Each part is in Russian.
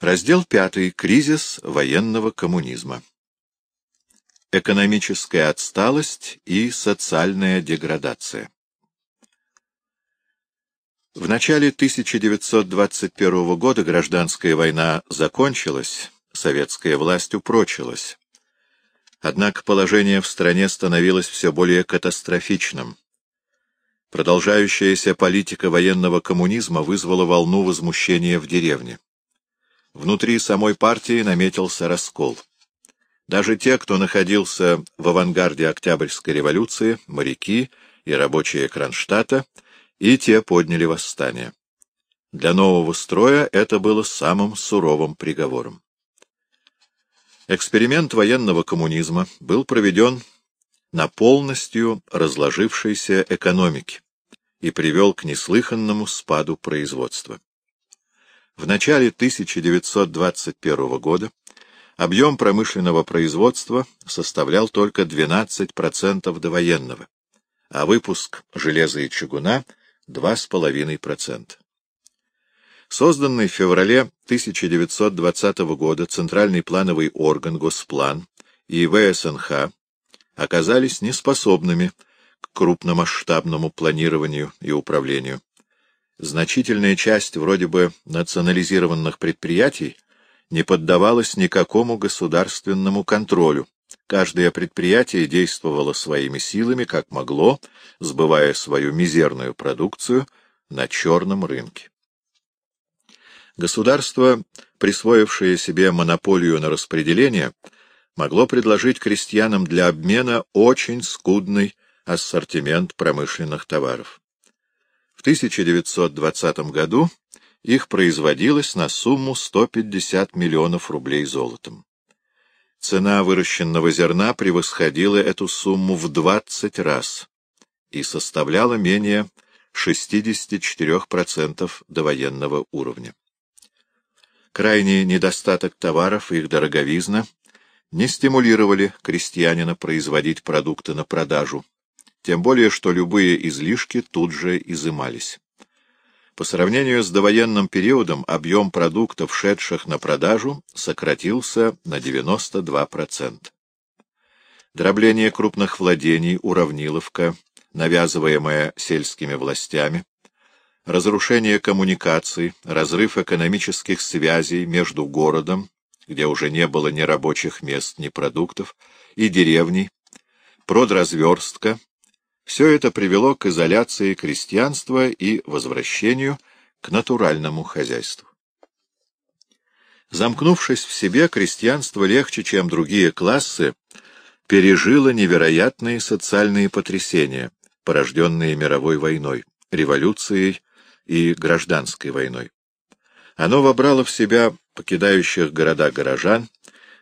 Раздел 5. Кризис военного коммунизма. Экономическая отсталость и социальная деградация. В начале 1921 года гражданская война закончилась, советская власть упрочилась. Однако положение в стране становилось все более катастрофичным. Продолжающаяся политика военного коммунизма вызвала волну возмущения в деревне. Внутри самой партии наметился раскол. Даже те, кто находился в авангарде Октябрьской революции, моряки и рабочие Кронштадта, и те подняли восстание. Для нового строя это было самым суровым приговором. Эксперимент военного коммунизма был проведен на полностью разложившейся экономике и привел к неслыханному спаду производства. В начале 1921 года объем промышленного производства составлял только 12% довоенного, а выпуск железа и чугуна — 2,5%. Созданный в феврале 1920 года Центральный плановый орган Госплан и ВСНХ оказались неспособными к крупномасштабному планированию и управлению. Значительная часть вроде бы национализированных предприятий не поддавалась никакому государственному контролю. Каждое предприятие действовало своими силами, как могло, сбывая свою мизерную продукцию на черном рынке. Государство, присвоившее себе монополию на распределение, могло предложить крестьянам для обмена очень скудный ассортимент промышленных товаров. В 1920 году их производилось на сумму 150 миллионов рублей золотом. Цена выращенного зерна превосходила эту сумму в 20 раз и составляла менее 64% довоенного уровня. Крайний недостаток товаров и их дороговизна не стимулировали крестьянина производить продукты на продажу, тем более что любые излишки тут же изымались. По сравнению с довоенным периодом объем продуктов, шедших на продажу, сократился на 92%. Дробление крупных владений, уравниловка, навязываемая сельскими властями, разрушение коммуникаций, разрыв экономических связей между городом, где уже не было ни рабочих мест, ни продуктов, и деревней, продразверстка, все это привело к изоляции крестьянства и возвращению к натуральному хозяйству. Замкнувшись в себе, крестьянство легче, чем другие классы, пережило невероятные социальные потрясения, порожденные мировой войной, революцией и гражданской войной. Оно вобрало в себя покидающих города горожан,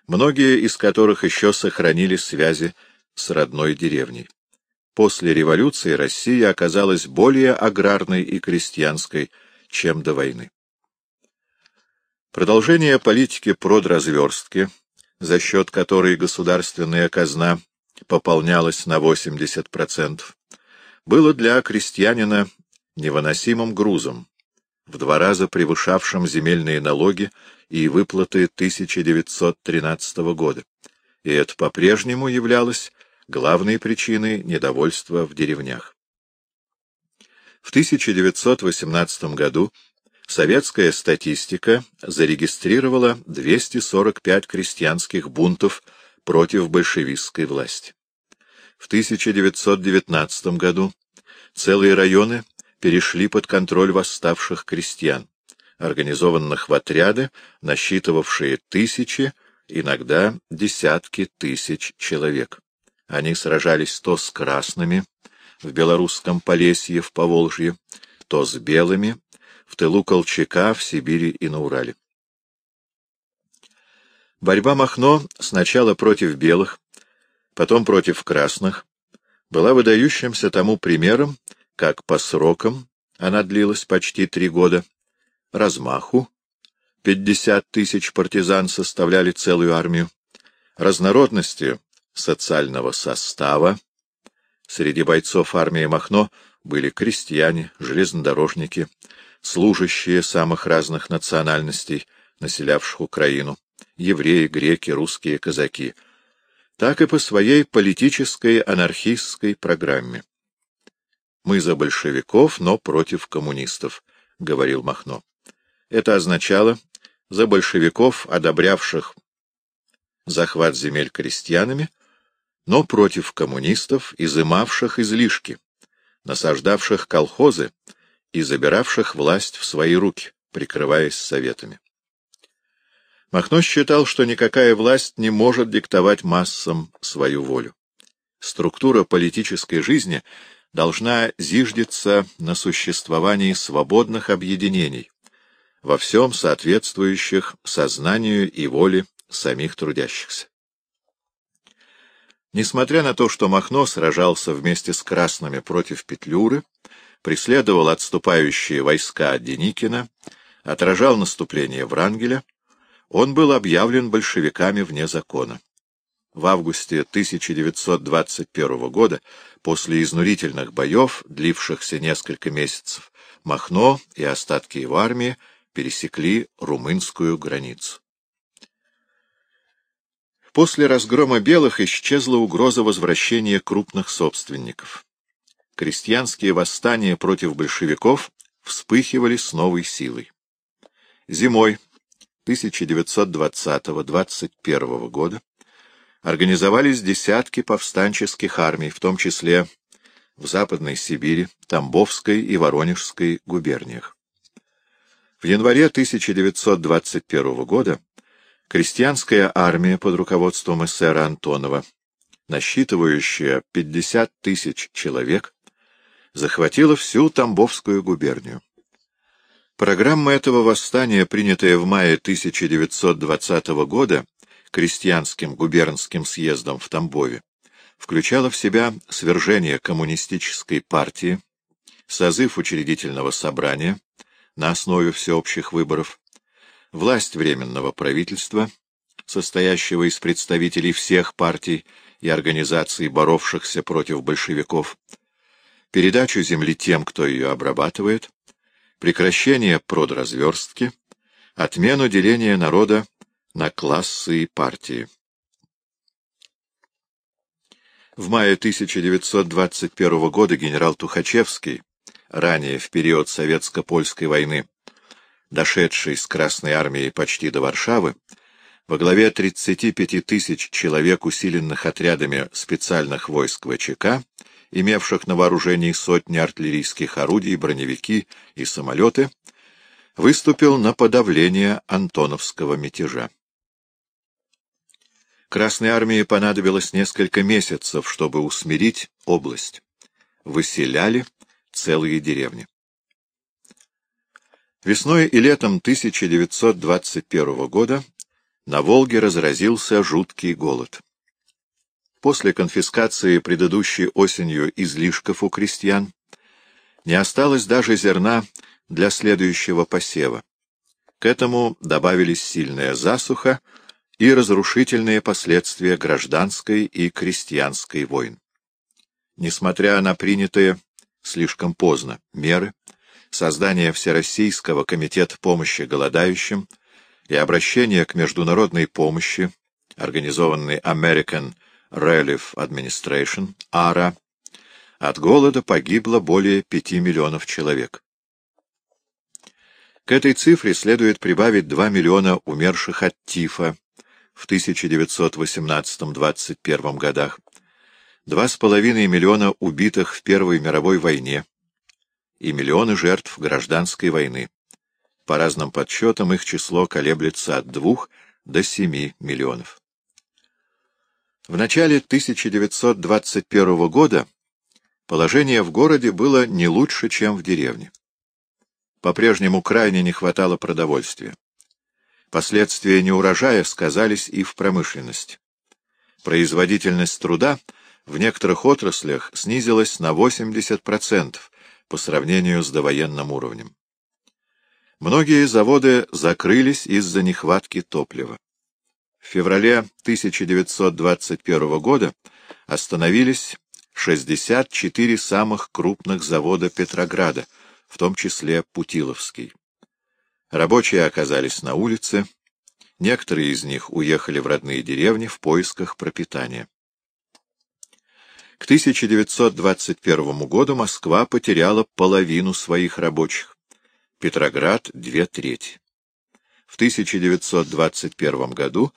многие из которых еще сохранили связи с родной деревней. После революции Россия оказалась более аграрной и крестьянской, чем до войны. Продолжение политики продразверстки, за счет которой государственная казна пополнялась на 80%, было для крестьянина невыносимым грузом, в два раза превышавшим земельные налоги и выплаты 1913 года, и это по-прежнему являлось главной причиной недовольства в деревнях. В 1918 году советская статистика зарегистрировала 245 крестьянских бунтов против большевистской власти. В 1919 году целые районы перешли под контроль восставших крестьян, организованных в отряды, насчитывавшие тысячи, иногда десятки тысяч человек. Они сражались то с красными в белорусском Полесье в Поволжье, то с белыми в тылу Колчака в Сибири и на Урале. Борьба Махно сначала против белых, потом против красных, была выдающимся тому примером, как по срокам она длилась почти три года, размаху, пятьдесят тысяч партизан составляли целую армию, разнородности социального состава. Среди бойцов армии Махно были крестьяне, железнодорожники, служащие самых разных национальностей, населявших Украину, евреи, греки, русские казаки, так и по своей политической анархистской программе. «Мы за большевиков, но против коммунистов», — говорил Махно. Это означало за большевиков, одобрявших захват земель крестьянами, но против коммунистов, изымавших излишки, насаждавших колхозы и забиравших власть в свои руки, прикрываясь советами. Махно считал, что никакая власть не может диктовать массам свою волю. Структура политической жизни должна зиждиться на существовании свободных объединений, во всем соответствующих сознанию и воле самих трудящихся. Несмотря на то, что Махно сражался вместе с красными против Петлюры, преследовал отступающие войска Деникина, отражал наступление Врангеля, он был объявлен большевиками вне закона. В августе 1921 года, после изнурительных боев, длившихся несколько месяцев, Махно и остатки его армии пересекли румынскую границу. После разгрома белых исчезла угроза возвращения крупных собственников. Крестьянские восстания против большевиков вспыхивали с новой силой. Зимой 1920-21 года организовались десятки повстанческих армий, в том числе в Западной Сибири, Тамбовской и Воронежской губерниях. В январе 1921 года крестьянская армия под руководством эсера Антонова, насчитывающая 50 тысяч человек, захватила всю Тамбовскую губернию. Программа этого восстания, принятая в мае 1920 года крестьянским губернским съездом в Тамбове, включала в себя свержение коммунистической партии, созыв учредительного собрания на основе всеобщих выборов, власть Временного правительства, состоящего из представителей всех партий и организаций, боровшихся против большевиков, передачу земли тем, кто ее обрабатывает, прекращение продразверстки, отмену деления народа на классы и партии. В мае 1921 года генерал Тухачевский, ранее в период Советско-Польской войны, дошедший с Красной армией почти до Варшавы, во главе 35 тысяч человек, усиленных отрядами специальных войск ВЧК, имевших на вооружении сотни артиллерийских орудий, броневики и самолеты, выступил на подавление Антоновского мятежа. Красной армии понадобилось несколько месяцев, чтобы усмирить область. Выселяли целые деревни. Весной и летом 1921 года на Волге разразился жуткий голод. После конфискации предыдущей осенью излишков у крестьян не осталось даже зерна для следующего посева. К этому добавились сильная засуха и разрушительные последствия гражданской и крестьянской войн. Несмотря на принятые слишком поздно меры, создание Всероссийского комитета помощи голодающим и обращение к международной помощи, организованной American Relief Administration, АРА, от голода погибло более 5 миллионов человек. К этой цифре следует прибавить 2 миллиона умерших от тифа в 1918-21 годах, 2,5 миллиона убитых в Первой мировой войне и миллионы жертв гражданской войны. По разным подсчетам их число колеблется от 2 до 7 миллионов. В начале 1921 года положение в городе было не лучше, чем в деревне. По-прежнему крайне не хватало продовольствия. Последствия неурожая сказались и в промышленности. Производительность труда в некоторых отраслях снизилась на 80% по сравнению с довоенным уровнем. Многие заводы закрылись из-за нехватки топлива. В феврале 1921 года остановились 64 самых крупных завода Петрограда, в том числе Путиловский. Рабочие оказались на улице, некоторые из них уехали в родные деревни в поисках пропитания. К 1921 году Москва потеряла половину своих рабочих, Петроград — две трети. В 1921 году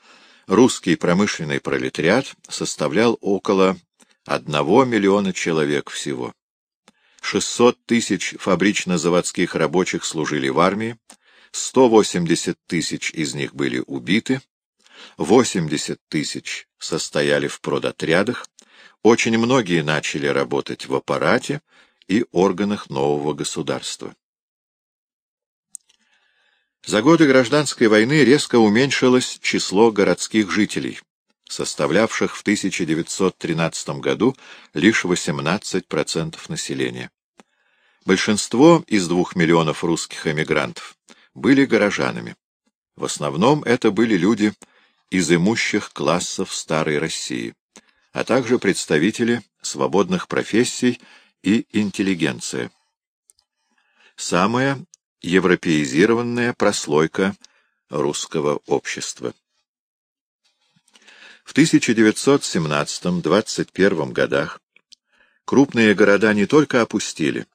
русский промышленный пролетариат составлял около 1 миллиона человек всего. 600 тысяч фабрично-заводских рабочих служили в армии, 180 тысяч из них были убиты, 80 тысяч состояли в продотрядах, очень многие начали работать в аппарате и органах нового государства. За годы гражданской войны резко уменьшилось число городских жителей, составлявших в 1913 году лишь 18% населения. Большинство из двух миллионов русских эмигрантов были горожанами. В основном это были люди из имущих классов Старой России, а также представители свободных профессий и интеллигенция. Самая европеизированная прослойка русского общества. В 1917-21 годах крупные города не только опустили,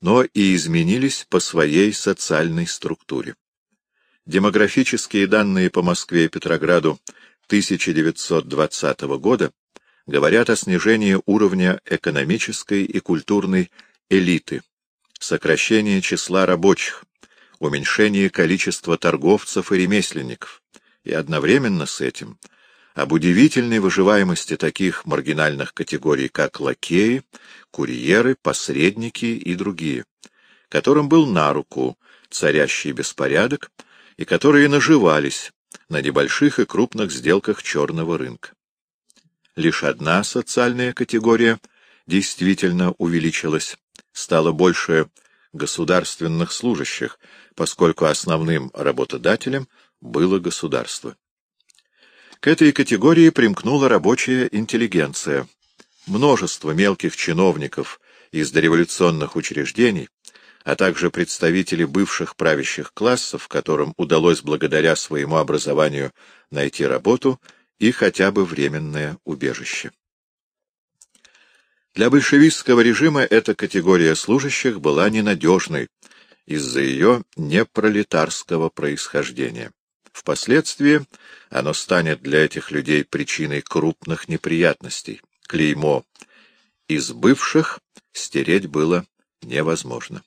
но и изменились по своей социальной структуре. Демографические данные по Москве и Петрограду 1920 года говорят о снижении уровня экономической и культурной элиты, сокращении числа рабочих, уменьшении количества торговцев и ремесленников, и одновременно с этим об удивительной выживаемости таких маргинальных категорий, как лакеи, курьеры, посредники и другие, которым был на руку царящий беспорядок и которые наживались на небольших и крупных сделках черного рынка. Лишь одна социальная категория действительно увеличилась, стало больше государственных служащих, поскольку основным работодателем было государство. К этой категории примкнула рабочая интеллигенция. Множество мелких чиновников из дореволюционных учреждений, а также представители бывших правящих классов, которым удалось благодаря своему образованию найти работу и хотя бы временное убежище. Для большевистского режима эта категория служащих была ненадежной из-за ее непролетарского происхождения. Впоследствии оно станет для этих людей причиной крупных неприятностей. Клеймо «из бывших» стереть было невозможно.